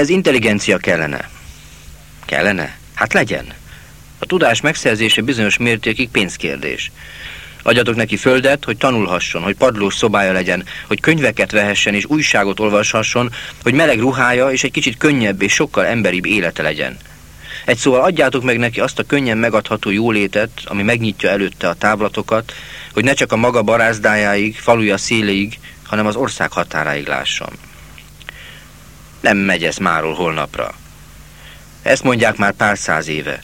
Ehhez intelligencia kellene. Kellene? Hát legyen. A tudás megszerzése bizonyos mértékig pénzkérdés. Adjatok neki földet, hogy tanulhasson, hogy padlós szobája legyen, hogy könyveket vehessen és újságot olvashasson, hogy meleg ruhája és egy kicsit könnyebb és sokkal emberibb élete legyen. Egy szóval adjátok meg neki azt a könnyen megadható jólétet, ami megnyitja előtte a táblatokat, hogy ne csak a maga barázdájáig, faluja széléig, hanem az ország határáig lásson. Nem megy ez máról holnapra. Ezt mondják már pár száz éve.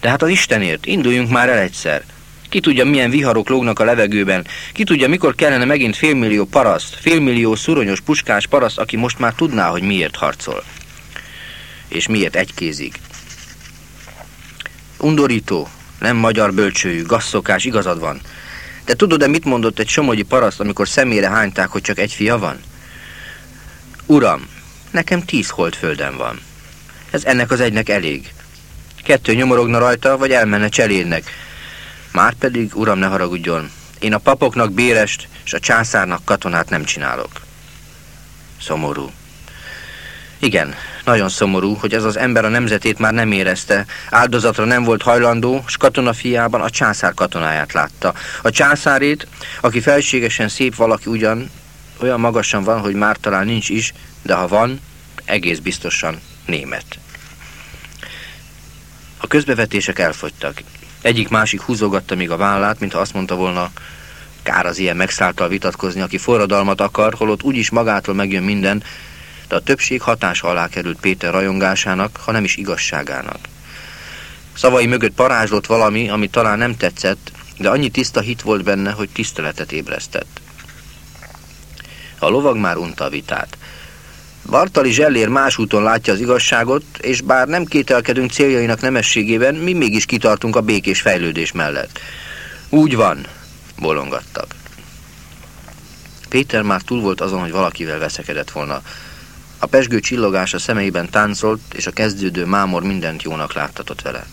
De hát az Istenért, induljunk már el egyszer. Ki tudja, milyen viharok lógnak a levegőben, ki tudja, mikor kellene megint félmillió paraszt, félmillió szuronyos puskás paraszt, aki most már tudná, hogy miért harcol. És miért egykézig. Undorító, nem magyar bölcsőjű, gasszokás, igazad van. De tudod-e, mit mondott egy somogyi paraszt, amikor szemére hányták, hogy csak egy fia van? Uram, nekem tíz földem van. Ez ennek az egynek elég. Kettő nyomorogna rajta, vagy elmenne cselédnek. Márpedig, uram, ne haragudjon, én a papoknak bérest, és a császárnak katonát nem csinálok. Szomorú. Igen, nagyon szomorú, hogy ez az ember a nemzetét már nem érezte, áldozatra nem volt hajlandó, s katona fiában a császár katonáját látta. A császárét, aki felségesen szép valaki ugyan, olyan magasan van, hogy már talán nincs is, de ha van, egész biztosan német. A közbevetések elfogytak. Egyik-másik húzogatta még a vállát, mintha azt mondta volna, kár az ilyen megszálltal vitatkozni, aki forradalmat akar, holott úgyis magától megjön minden, de a többség hatása alá került Péter rajongásának, ha nem is igazságának. Szavai mögött parázslott valami, ami talán nem tetszett, de annyi tiszta hit volt benne, hogy tiszteletet ébresztett. A lovag már unta a vitát. Bartali Zsellér más úton látja az igazságot, és bár nem kételkedünk céljainak nemességében, mi mégis kitartunk a békés fejlődés mellett. Úgy van, bolongattak. Péter már túl volt azon, hogy valakivel veszekedett volna. A pesgő csillogás a szemeiben táncolt, és a kezdődő mámor mindent jónak láttatott vele.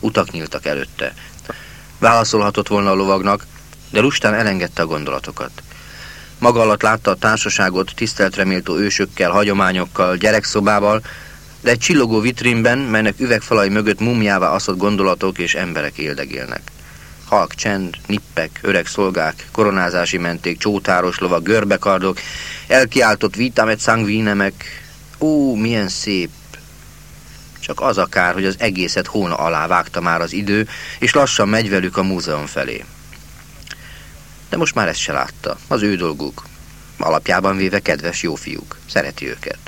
Utak nyíltak előtte. Válaszolhatott volna a lovagnak, de lustán elengedte a gondolatokat. Maga alatt látta a társaságot tiszteltreméltó ősökkel, hagyományokkal, gyerekszobával, de egy csillogó vitrínben, melynek üvegfalai mögött mumjává aszott gondolatok és emberek éldegélnek. Halk, csend, nippek, öreg szolgák, koronázási menték, csótáros lovak, görbekardok, elkiáltott vitamet szangvínemek. Ó, milyen szép! Csak az a kár, hogy az egészet hóna alá vágta már az idő, és lassan megy velük a múzeum felé de most már ezt se látta. Az ő dolguk. Alapjában véve kedves jó fiúk. Szereti őket.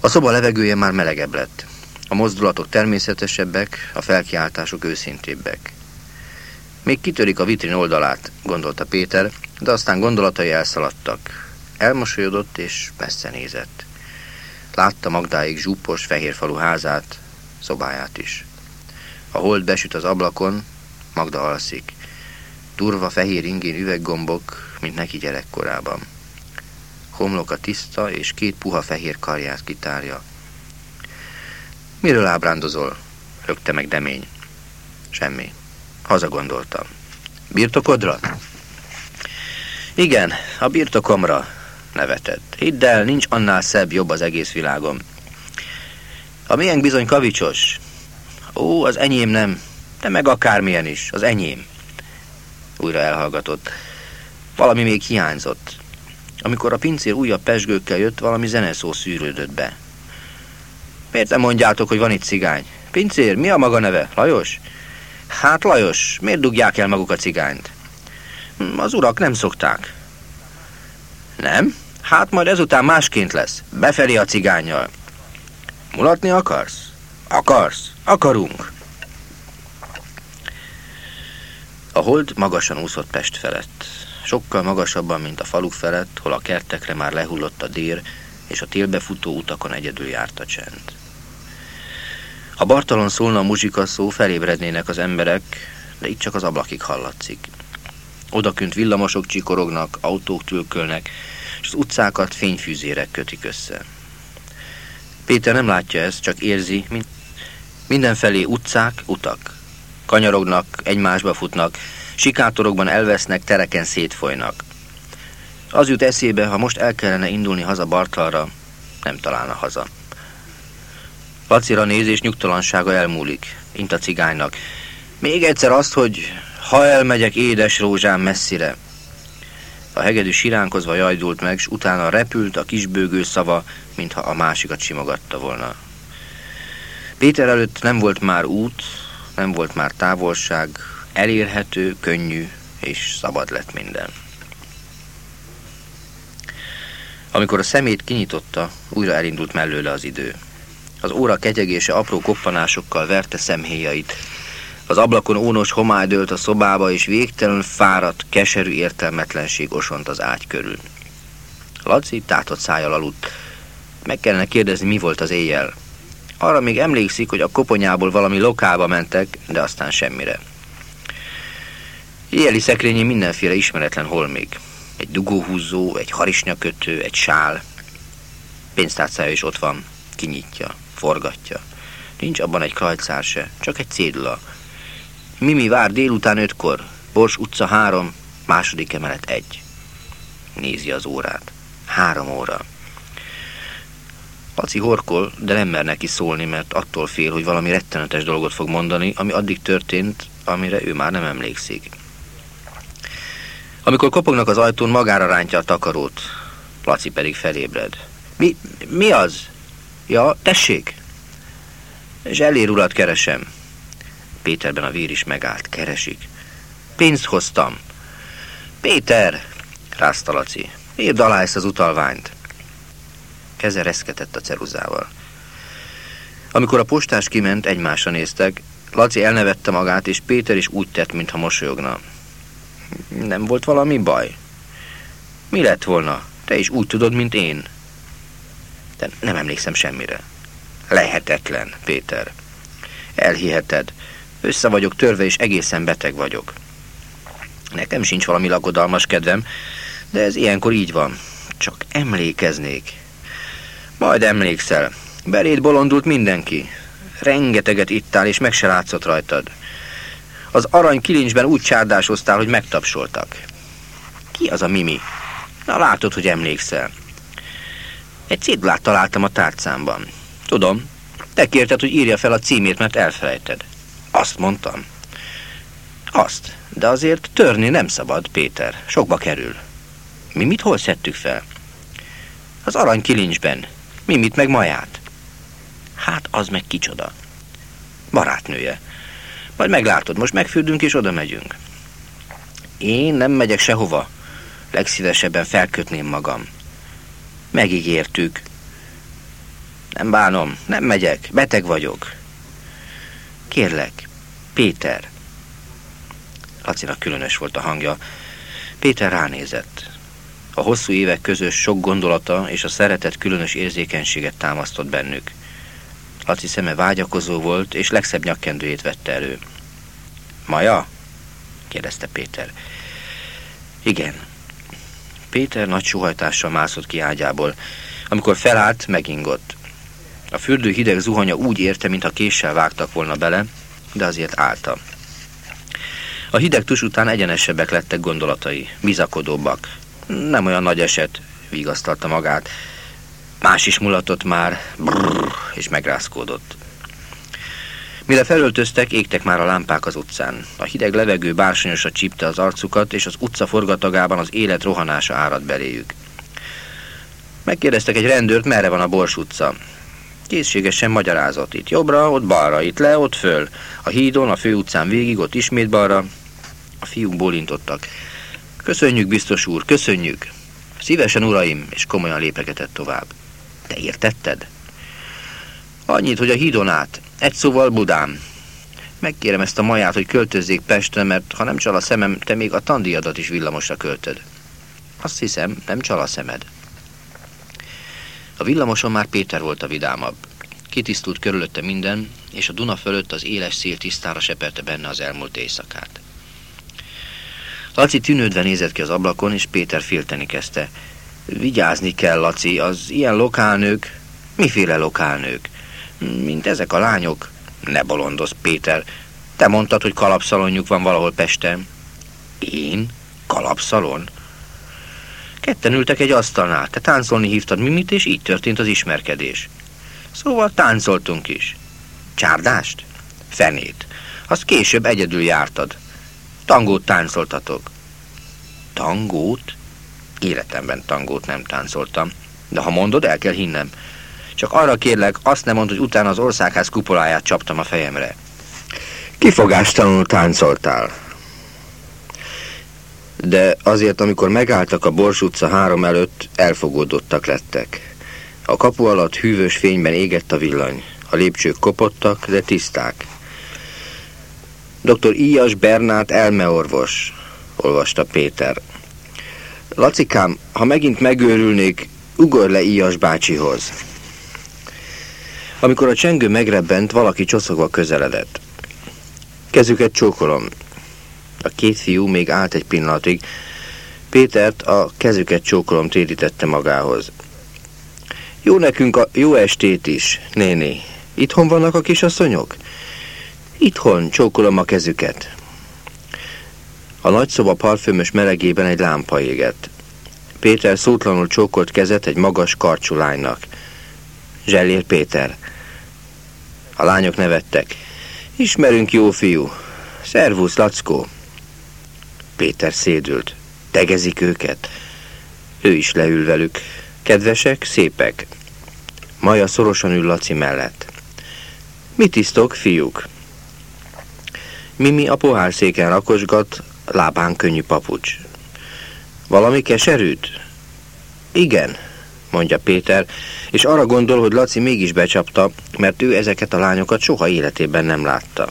A szoba levegője már melegebb lett. A mozdulatok természetesebbek, a felkiáltások őszintébbek. Még kitörik a vitrin oldalát, gondolta Péter, de aztán gondolatai elszaladtak. Elmosolyodott és messze nézett. Látta Magdáig zsúpos, fehérfalú házát, szobáját is. A hold besüt az ablakon, Magda alszik. Durva fehér ingén üveggombok, mint neki gyerekkorában. Homloka tiszta, és két puha fehér karját kitárja. Miről ábrándozol? Rögte meg demény. Semmi. Haza gondoltam. Birtokodra? Igen, a birtokomra nevetett. Hidd el, nincs annál szebb, jobb az egész világon. A milyen bizony kavicsos. Ó, az enyém nem, de meg akármilyen is, az enyém. Újra elhallgatott. Valami még hiányzott. Amikor a pincér újabb pesgőkkel jött, valami zeneszó szűrődött be. Miért nem mondjátok, hogy van itt cigány? Pincér, mi a maga neve? Lajos? Hát Lajos, miért dugják el maguk a cigányt? Hm, az urak nem szokták. Nem? Hát majd ezután másként lesz. Befelé a cigányjal. Mulatni akarsz? Akarsz? Akarunk. A hold magasan úszott Pest felett. Sokkal magasabban, mint a faluk felett, hol a kertekre már lehullott a dér, és a télbe futó utakon egyedül járt a csend. Ha Bartalon szólna a muzsika szó, felébrednének az emberek, de itt csak az ablakig hallatszik. Odakünt villamosok csikorognak, autók tülkölnek, és az utcákat fényfűzérek kötik össze. Péter nem látja ezt, csak érzi, mint mindenfelé utcák, utak. Kanyarognak, egymásba futnak, sikátorokban elvesznek, tereken szétfolynak. Az jut eszébe, ha most el kellene indulni haza Bartlalra, nem találna haza. Lacira néz és nyugtalansága elmúlik, mint a cigánynak. Még egyszer azt, hogy ha elmegyek édes rózsám messzire. A hegedű siránkozva jajdult meg, s utána repült a kisbőgő szava, mintha a másikat simogatta volna. Péter előtt nem volt már út, nem volt már távolság, elérhető, könnyű és szabad lett minden. Amikor a szemét kinyitotta, újra elindult mellőle az idő. Az óra kegyegése apró koppanásokkal verte szemhéjait. Az ablakon ónos homály dőlt a szobába, és végtelen fáradt, keserű értelmetlenség osont az ágy körül. Laci tátott szájjal aludt. Meg kellene kérdezni, mi volt az éjjel. Arra még emlékszik, hogy a koponyából valami lokába mentek, de aztán semmire. Éjjeli szekrényi mindenféle ismeretlen holmig. Egy dugóhúzó, egy harisnyakötő, egy sál. Pénztárcája is ott van. Kinyitja, forgatja. Nincs abban egy krajcár se, csak egy cédula. Mimi vár délután ötkor. Bors utca három, második emelet egy. Nézi az órát. Három óra. Laci horkol, de nem mer neki szólni, mert attól fél, hogy valami rettenetes dolgot fog mondani, ami addig történt, amire ő már nem emlékszik. Amikor kopognak az ajtón, magára rántja a takarót. Laci pedig felébred. Mi, mi az? Ja, tessék! Zsellér urat keresem. Péterben a vír is megállt. Keresik. Pénzt hoztam. Péter! rázta Laci. Írd alá ezt az utalványt. Keze reszketett a ceruzával. Amikor a postás kiment, egymásra néztek, Laci elnevette magát, és Péter is úgy tett, mintha mosolyogna. Nem volt valami baj? Mi lett volna? Te is úgy tudod, mint én. De nem emlékszem semmire. Lehetetlen, Péter. Elhiheted. Össze vagyok törve, és egészen beteg vagyok. Nekem sincs valami lagodalmas kedvem, de ez ilyenkor így van. Csak emlékeznék. Majd emlékszel. Beléd bolondult mindenki. Rengeteget ittál, és meg se látszott rajtad. Az arany kilincsben úgy csárdásoztál, hogy megtapsoltak. Ki az a Mimi? Na látod, hogy emlékszel. Egy cédulát találtam a tárcámban. Tudom, te kérted, hogy írja fel a címét, mert elfelejted. Azt mondtam. Azt, de azért törni nem szabad, Péter. Sokba kerül. Mi mit hol szedtük fel? Az arany kilincsben. Mimit meg maját. Hát az meg kicsoda. Barátnője. Majd meglátod, most megfürdünk és oda megyünk. Én nem megyek sehova. Legszívesebben felkötném magam. Megígértük. Nem bánom, nem megyek, beteg vagyok. Kérlek, Péter. Lacinak különös volt a hangja. Péter ránézett. A hosszú évek közös sok gondolata és a szeretet különös érzékenységet támasztott bennük. Laci szeme vágyakozó volt, és legszebb nyakkendőjét vette elő. Maja? kérdezte Péter. Igen. Péter nagy suhajtással mászott ki ágyából. Amikor felállt, megingott. A fürdő hideg zuhanya úgy érte, mintha késsel vágtak volna bele, de azért állta. A hideg tus után egyenesebbek lettek gondolatai, bizakodóbbak. Nem olyan nagy eset, vigasztalta magát. Más is mulatott már, brrr, és megrázkódott. Mire felöltöztek, égtek már a lámpák az utcán. A hideg levegő bársonyosra csípte az arcukat, és az utca forgatagában az élet rohanása árad beléjük. Megkérdeztek egy rendőrt, merre van a Bors utca. Készségesen magyarázott. Itt jobbra, ott balra, itt le, ott föl. A hídon, a főutcán végig, ott ismét balra. A fiúk bólintottak. Köszönjük, biztos úr, köszönjük. Szívesen, uraim, és komolyan lépegetett tovább. Te értetted? Annyit, hogy a hídon át. Egy szóval Budám. Megkérem ezt a maját, hogy költözzék Pestre, mert ha nem csal a szemem, te még a tandíjadat is villamosra költöd. Azt hiszem, nem csal a szemed. A villamoson már Péter volt a vidámabb. Kitisztult körülötte minden, és a Duna fölött az éles szél tisztára seperte benne az elmúlt éjszakát. Laci tűnődve nézett ki az ablakon, és Péter félteni kezdte. Vigyázni kell, Laci, az ilyen lokálnők... Miféle lokálnők? Mint ezek a lányok. Ne bolondoz, Péter. Te mondtad, hogy kalapszalonjuk van valahol Pesten. Én? Kalapszalon? Ketten ültek egy asztalnál, te táncolni hívtad Mimit, és így történt az ismerkedés. Szóval táncoltunk is. Csárdást? Fenét. Azt később egyedül jártad. Tangót táncoltatok. Tangót? Életemben tangót nem táncoltam. De ha mondod, el kell hinnem. Csak arra kérlek, azt nem mondd, hogy utána az országház kupoláját csaptam a fejemre. Kifogástalanul táncoltál. De azért, amikor megálltak a Bors utca három előtt, elfogódottak lettek. A kapu alatt hűvös fényben égett a villany. A lépcsők kopottak, de tiszták. Dr. Íjas Bernát elmeorvos, olvasta Péter. Lacikám, ha megint megőrülnék, ugor le Íjas bácsihoz. Amikor a csengő megrebbent, valaki csoszogva közeledett. Kezüket csókolom. A két fiú még állt egy pillanatig. Pétert a kezüket csókolom térítette magához. Jó nekünk a jó estét is, néni. Itthon vannak a kisasszonyok? Itthon csókolom a kezüket. A nagyszoba parfümös melegében egy lámpa égett. Péter szótlanul csókolt kezet egy magas karcsú lánynak. Zsellér Péter. A lányok nevettek. Ismerünk, jó fiú. Szervusz, Lackó. Péter szédült. Tegezik őket. Ő is leül velük. Kedvesek, szépek. Maja szorosan ül Laci mellett. Mit isztok, fiúk? Mimi a pohárszéken rakosgat, lábán könnyű papucs. Valami keserűt? Igen, mondja Péter, és arra gondol, hogy Laci mégis becsapta, mert ő ezeket a lányokat soha életében nem látta.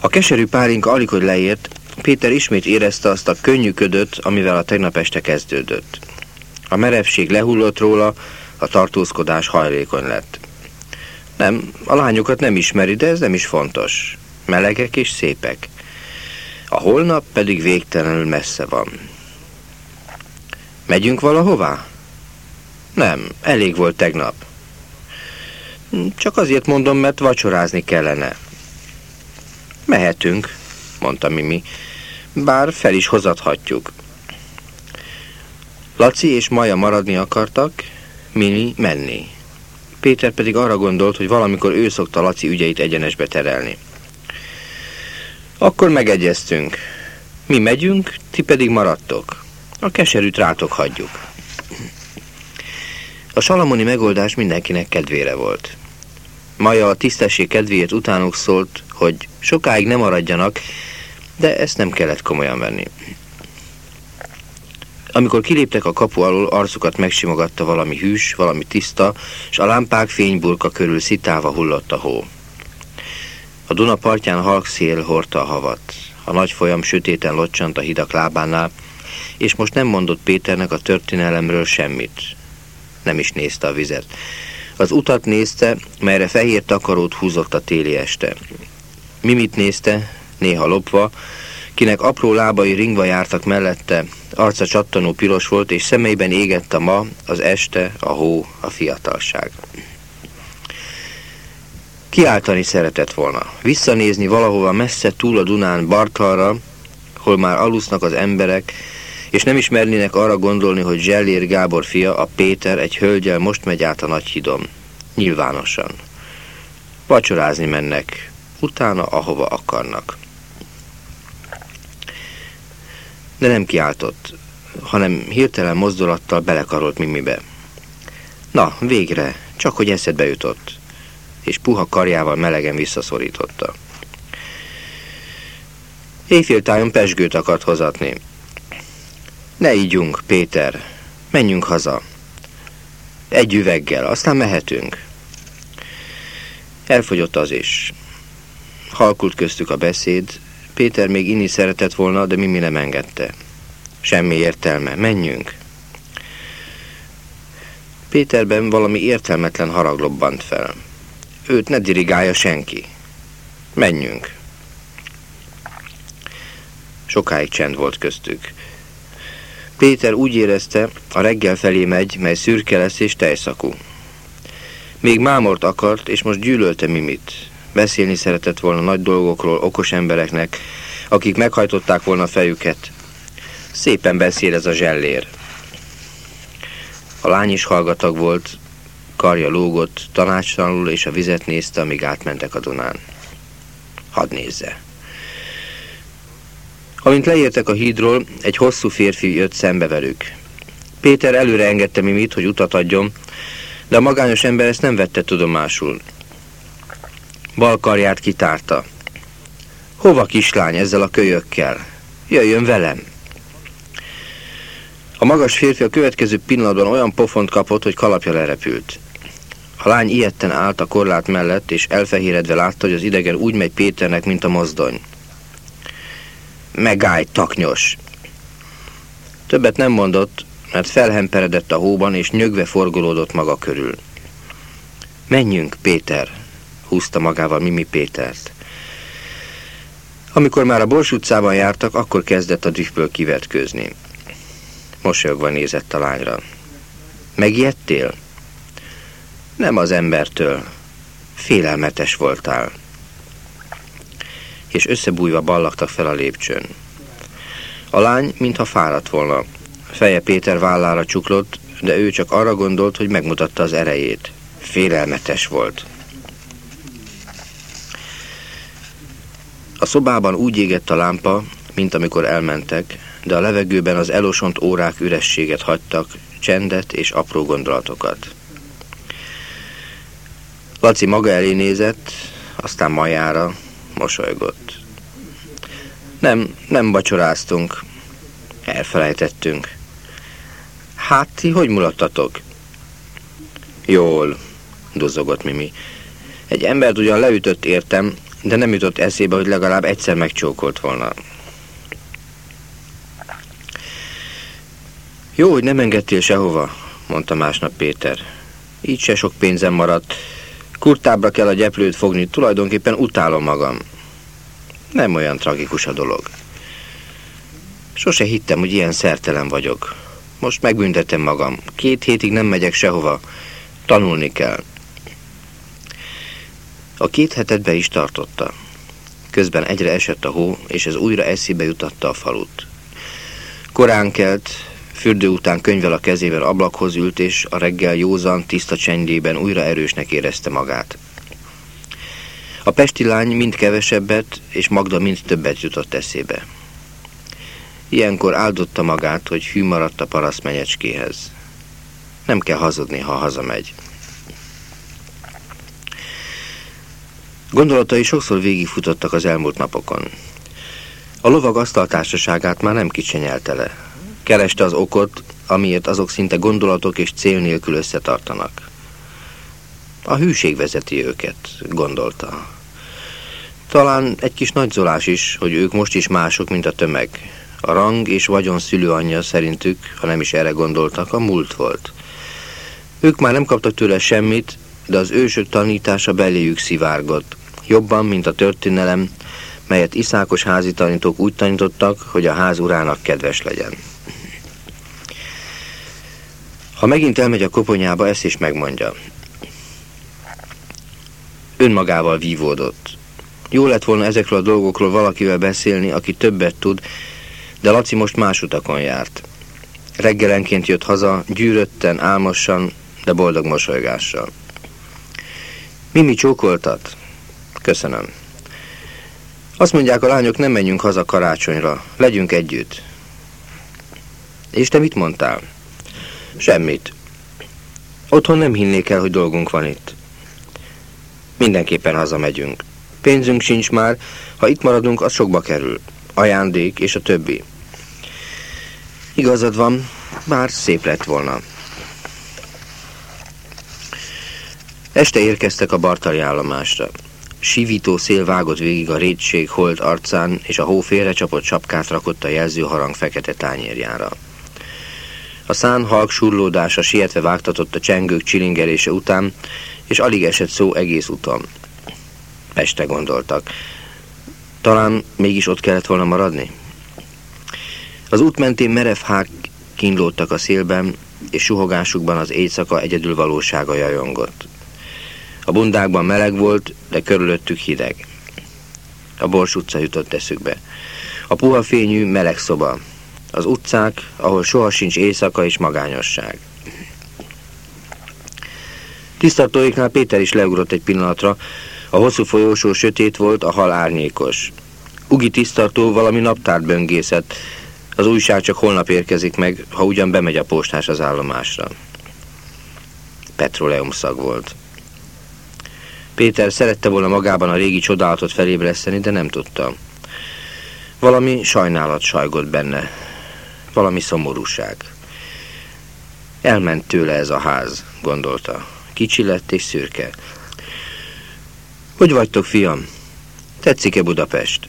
A keserű pálinka alig, hogy leért, Péter ismét érezte azt a könnyű ködöt, amivel a tegnap este kezdődött. A merevség lehullott róla, a tartózkodás hajlékony lett. Nem, a lányokat nem ismeri, de ez nem is fontos. Melegek és szépek. A holnap pedig végtelenül messze van. Megyünk valahová? Nem, elég volt tegnap. Csak azért mondom, mert vacsorázni kellene. Mehetünk, mondta Mimi, bár fel is hozathatjuk. Laci és Maja maradni akartak, Mimi menni. Péter pedig arra gondolt, hogy valamikor ő szokta Laci ügyeit egyenesbe terelni. Akkor megegyeztünk. Mi megyünk, ti pedig maradtok. A keserűt rátok hagyjuk. A salamoni megoldás mindenkinek kedvére volt. Maja a tisztesség kedvéért utánuk szólt, hogy sokáig nem maradjanak, de ezt nem kellett komolyan venni. Amikor kiléptek a kapu alól, arcukat megsimogatta valami hűs, valami tiszta, és a lámpák fényburka körül szitálva hullott a hó. A Duna partján halk szél hordta a havat. A nagy folyam sötéten locsant a hidak lábánál, és most nem mondott Péternek a történelemről semmit. Nem is nézte a vizet. Az utat nézte, melyre fehér takarót húzott a téli este. Mimit nézte, néha lopva, kinek apró lábai ringva jártak mellette, arca csattanó piros volt, és szemeiben égett a ma, az este, a hó, a fiatalság. Kiáltani szeretett volna, visszanézni valahova messze túl a Dunán Bartalra, hol már alusznak az emberek, és nem ismernének arra gondolni, hogy Zsellér Gábor fia, a Péter egy hölgyel most megy át a nagy hidom. Nyilvánosan. Vacsorázni mennek, utána ahova akarnak. De nem kiáltott, hanem hirtelen mozdulattal belekarolt Mimibe. Na, végre, csak hogy eszedbe jutott, és puha karjával melegen visszaszorította. Éjféltájon pesgőt akart hozatni. Ne ígyunk, Péter, menjünk haza. Egy üveggel, aztán mehetünk. Elfogyott az is. Halkult köztük a beszéd, Péter még inni szeretett volna, de Mimi nem engedte. Semmi értelme, menjünk. Péterben valami értelmetlen harag lobbant fel. Őt ne dirigálja senki. Menjünk. Sokáig csend volt köztük. Péter úgy érezte, a reggel felé megy, mely szürke lesz és tejszakú. Még mámort akart, és most gyűlölte Mimit. Beszélni szeretett volna nagy dolgokról okos embereknek, akik meghajtották volna fejüket. Szépen beszél ez a zsellér. A lány is hallgatag volt, karja lógott, tanácstalanul és a vizet nézte, amíg átmentek a Dunán. Hadd nézze. Amint leértek a hídról, egy hosszú férfi jött szembe velük. Péter előre engedte Mimit, hogy utat adjon, de a magányos ember ezt nem vette tudomásul. Bal karját kitárta. Hova kislány ezzel a kölyökkel? Jöjjön velem! A magas férfi a következő pillanatban olyan pofont kapott, hogy kalapja lerepült. A lány ilyetten állt a korlát mellett, és elfehéredve látta, hogy az idegen úgy megy Péternek, mint a mozdony. Megállj, taknyos! Többet nem mondott, mert felhemperedett a hóban, és nyögve forgolódott maga körül. Menjünk, Péter, húzta magával Mimi Pétert. Amikor már a Bors utcában jártak, akkor kezdett a dühből kivetkőzni. Mosolyogva nézett a lányra. Megijedtél? Nem az embertől. Félelmetes voltál. És összebújva ballagtak fel a lépcsőn. A lány, mintha fáradt volna. Feje Péter vállára csuklott, de ő csak arra gondolt, hogy megmutatta az erejét. Félelmetes volt. A szobában úgy égett a lámpa, mint amikor elmentek, de a levegőben az elosont órák ürességet hagytak, csendet és apró gondolatokat. Laci maga elé nézett, aztán majára mosolygott. Nem, nem vacsoráztunk. Elfelejtettünk. Hát, ti hogy mulattatok? Jól, duzogott Mimi. Egy embert ugyan leütött értem, de nem jutott eszébe, hogy legalább egyszer megcsókolt volna. Jó, hogy nem engedtél sehova, mondta másnap Péter. Így se sok pénzem maradt. Kurtábbra kell a gyeplőt fogni, tulajdonképpen utálom magam. Nem olyan tragikus a dolog. Sose hittem, hogy ilyen szertelen vagyok. Most megbüntetem magam. Két hétig nem megyek sehova. Tanulni kell. A két hetet be is tartotta. Közben egyre esett a hó, és ez újra eszébe jutatta a falut. Korán kelt, fürdő után könyvel a kezével ablakhoz ült, és a reggel józan, tiszta csendjében újra erősnek érezte magát. A pesti lány mind kevesebbet, és Magda mind többet jutott eszébe. Ilyenkor áldotta magát, hogy hű maradt a paraszt menyecskéhez. Nem kell hazudni, ha hazamegy. Gondolatai sokszor végigfutottak az elmúlt napokon. A lovag asztaltársaságát már nem kicsenyelte le. Kereste az okot, amiért azok szinte gondolatok és cél nélkül összetartanak. A hűség vezeti őket, gondolta. Talán egy kis nagyzolás is, hogy ők most is mások, mint a tömeg. A rang és vagyon szülőanyja szerintük, ha nem is erre gondoltak, a múlt volt. Ők már nem kaptak tőle semmit, de az ősök tanítása beléjük szivárgott. Jobban, mint a történelem, melyet iszákos házi tanítók úgy tanítottak, hogy a ház urának kedves legyen. Ha megint elmegy a koponyába, ezt is megmondja. Önmagával vívódott. Jó lett volna ezekről a dolgokról valakivel beszélni, aki többet tud, de Laci most más utakon járt. Reggelenként jött haza, gyűrötten, álmosan, de boldog mosolygással. Mimi csókoltat? Köszönöm. Azt mondják a lányok, nem menjünk haza karácsonyra, legyünk együtt. És te mit mondtál? Semmit. Otthon nem hinnék el, hogy dolgunk van itt. Mindenképpen hazamegyünk. Pénzünk sincs már, ha itt maradunk, az sokba kerül. Ajándék és a többi. Igazad van, bár szép lett volna. Este érkeztek a Bartali állomásra. Sivító szél vágott végig a rétség holt arcán, és a hó félrecsapott sapkát rakott a jelzőharang fekete tányérjára. A szán halk surlódása sietve vágtatott a csengők csilingelése után, és alig esett szó egész úton. Peste gondoltak. Talán mégis ott kellett volna maradni? Az út mentén merev hák kínlódtak a szélben, és suhogásukban az éjszaka egyedül valósága jajongott. A bundákban meleg volt, de körülöttük hideg. A Bors utca jutott eszükbe. A puha fényű, meleg szoba. Az utcák, ahol soha sincs éjszaka és magányosság. Tisztartóiknál Péter is leugrott egy pillanatra, a hosszú folyósó sötét volt, a hal árnyékos. Ugi tisztartó valami naptárt böngészett, az újság csak holnap érkezik meg, ha ugyan bemegy a postás az állomásra. Petróleum szag volt. Péter szerette volna magában a régi csodálatot felébreszteni, de nem tudta. Valami sajnálat sajgott benne. Valami szomorúság. Elment tőle ez a ház, gondolta. Kicsi lett és szürke. Hogy vagytok, fiam? Tetszik-e Budapest?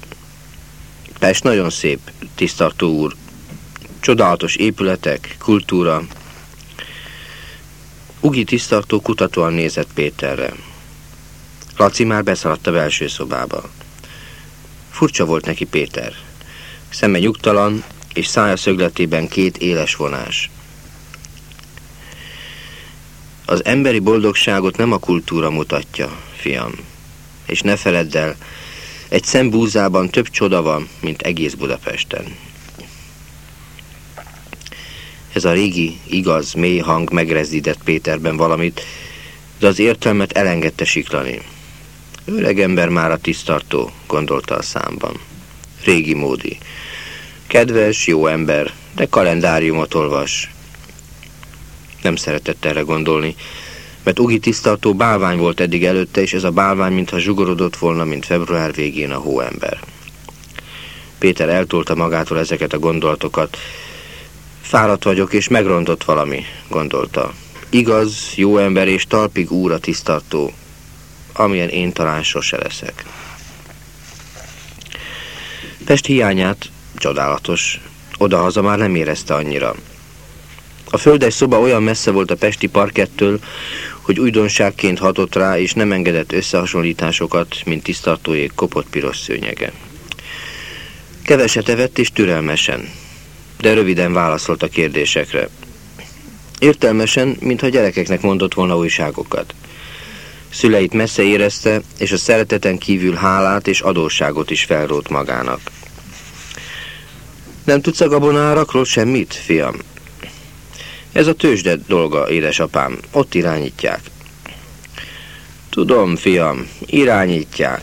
Pest nagyon szép, tisztartó úr. Csodálatos épületek, kultúra. Ugi tisztartó kutatóan nézett Péterre. Laci már beszaladt a belső szobába. Furcsa volt neki Péter. Szeme nyugtalan, és szája szögletében két éles vonás. Az emberi boldogságot nem a kultúra mutatja, fiam. És ne feledd el, egy szembúzában több csoda van, mint egész Budapesten. Ez a régi, igaz, mély hang megrezdített Péterben valamit, de az értelmet elengedte siklani. Öreg ember már a tisztartó, gondolta a számban. Régi módi. Kedves, jó ember, de kalendáriumot olvas. Nem szeretett erre gondolni, mert Ugi tisztartó bálvány volt eddig előtte, és ez a bálvány mintha zsugorodott volna, mint február végén a hóember. Péter eltolta magától ezeket a gondolatokat. Fáradt vagyok, és megrontott valami, gondolta. Igaz, jó ember és talpig úr a tisztartó, amilyen én talán sose leszek. Pest hiányát, csodálatos, odahaza már nem érezte annyira. A földes szoba olyan messze volt a pesti parkettől, hogy újdonságként hatott rá, és nem engedett összehasonlításokat, mint tisztartójék kopott piros szőnyege. Keveset evett és türelmesen, de röviden válaszolt a kérdésekre. Értelmesen, mintha gyerekeknek mondott volna újságokat. Szüleit messze érezte, és a szereteten kívül hálát és adósságot is felrót magának. Nem tudsz a gabonárakról semmit, fiam? Ez a tőzsde dolga, édesapám. Ott irányítják. Tudom, fiam, irányítják.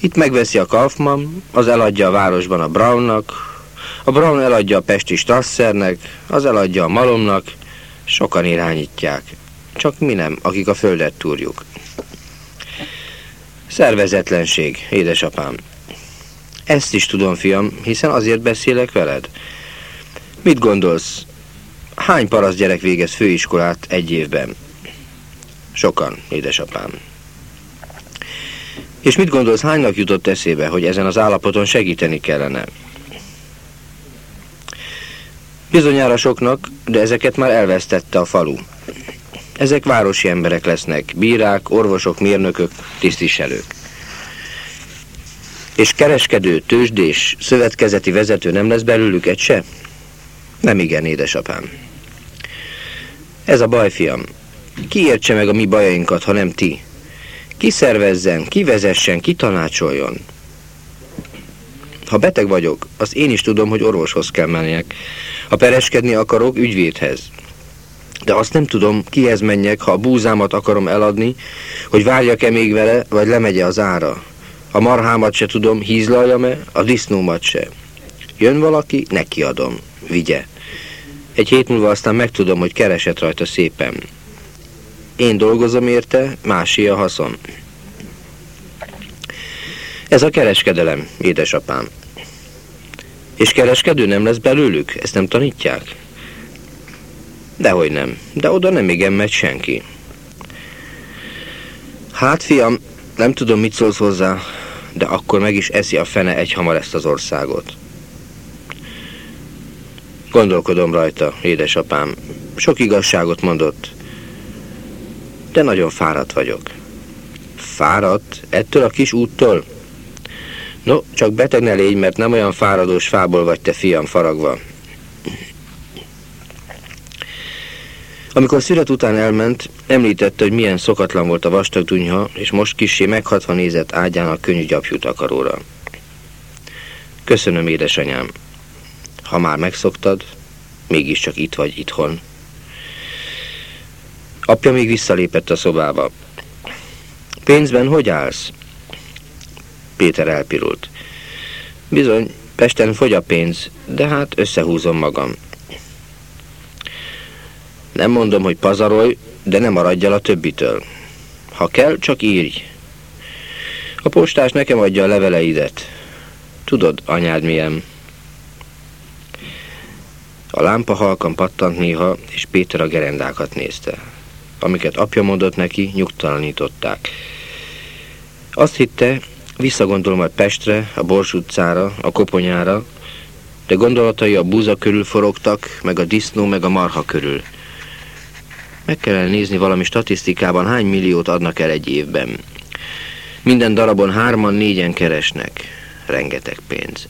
Itt megveszi a Kaufmann, az eladja a városban a Brownnak, a Brown eladja a Pesti Strassernek, az eladja a Malomnak, sokan irányítják. Csak mi nem, akik a földet túrjuk. Szervezetlenség, édesapám. Ezt is tudom, fiam, hiszen azért beszélek veled. Mit gondolsz, Hány parasz gyerek végez főiskolát egy évben? Sokan, édesapám. És mit gondolsz, hánynak jutott eszébe, hogy ezen az állapoton segíteni kellene? Bizonyára soknak, de ezeket már elvesztette a falu. Ezek városi emberek lesznek, bírák, orvosok, mérnökök, tisztviselők. És kereskedő, tőzsdés, szövetkezeti vezető nem lesz belőlük egy se? Nem igen, édesapám. Ez a baj, fiam. Ki értse meg a mi bajainkat, ha nem ti? Ki szervezzen, ki vezessen, ki tanácsoljon? Ha beteg vagyok, az én is tudom, hogy orvoshoz kell menjek. Ha pereskedni akarok, ügyvédhez. De azt nem tudom, kihez menjek, ha a búzámat akarom eladni, hogy várjak-e még vele, vagy lemegye az ára. A marhámat se tudom, hízlaljam-e, a disznómat se. Jön valaki, neki adom. Vigye. Egy hét múlva aztán megtudom, hogy keresett rajta szépen. Én dolgozom érte, másé a haszon. Ez a kereskedelem, édesapám. És kereskedő nem lesz belőlük? Ezt nem tanítják? Dehogy nem, de oda nem igen megy senki. Hát, fiam, nem tudom, mit szólsz hozzá, de akkor meg is eszi a fene egyhamar ezt az országot. Gondolkodom rajta, édesapám. Sok igazságot mondott, de nagyon fáradt vagyok. Fáradt? Ettől a kis úttól? No, csak beteg ne légy, mert nem olyan fáradós fából vagy te, fiam, faragva. Amikor szület után elment, említette, hogy milyen szokatlan volt a vastag dunyha, és most kissé meghatva nézett ágyán a könnyű gyapjú takaróra. Köszönöm, édesanyám. Ha már megszoktad, mégiscsak itt vagy itthon. Apja még visszalépett a szobába. Pénzben hogy állsz? Péter elpirult. Bizony, Pesten fogy a pénz, de hát összehúzom magam. Nem mondom, hogy pazarolj, de nem maradj el a többitől. Ha kell, csak írj. A postás nekem adja a leveleidet. Tudod, anyád milyen. A lámpa halkan pattant néha, és Péter a gerendákat nézte. Amiket apja mondott neki, nyugtalanították. Azt hitte, visszagondol majd Pestre, a Bors utcára, a Koponyára, de gondolatai a búza körül forogtak, meg a disznó, meg a marha körül. Meg kellene nézni valami statisztikában, hány milliót adnak el egy évben. Minden darabon hárman, négyen keresnek. Rengeteg pénz.